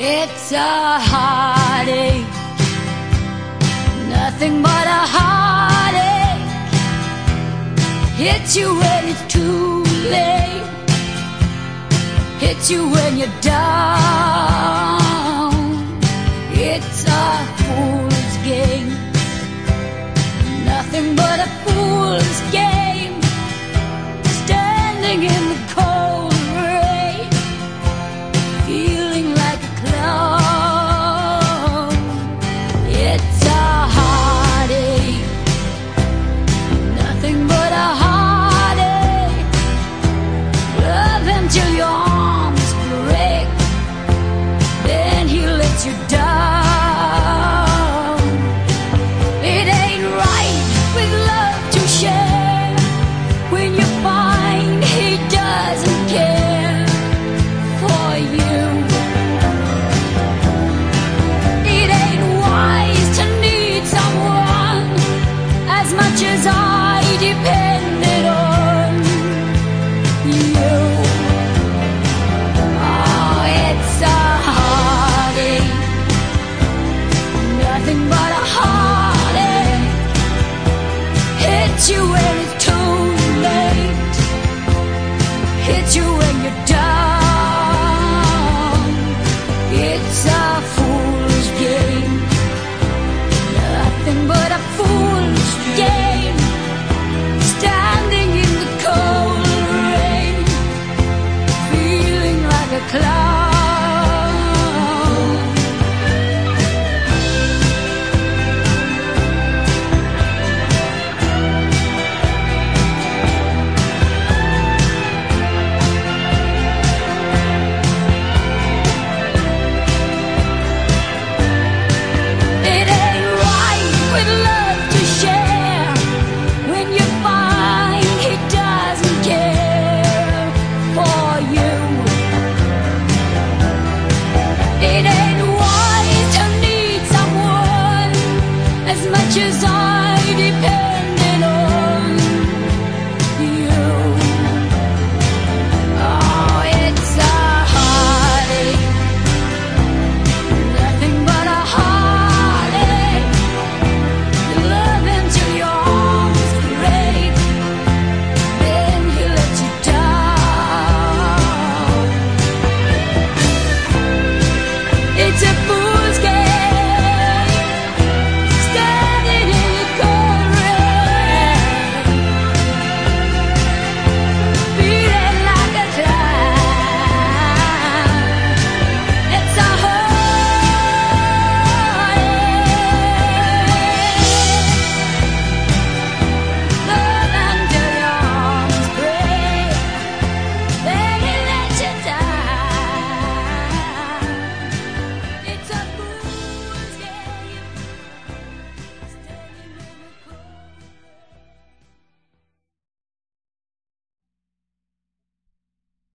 It's a heartache, nothing but a heartache. Hits you when it's too late, hits you when you're down. It's a fool's game, nothing but a fool's game. Standing in the cold much as I depend hit you when you're done. much as I depend.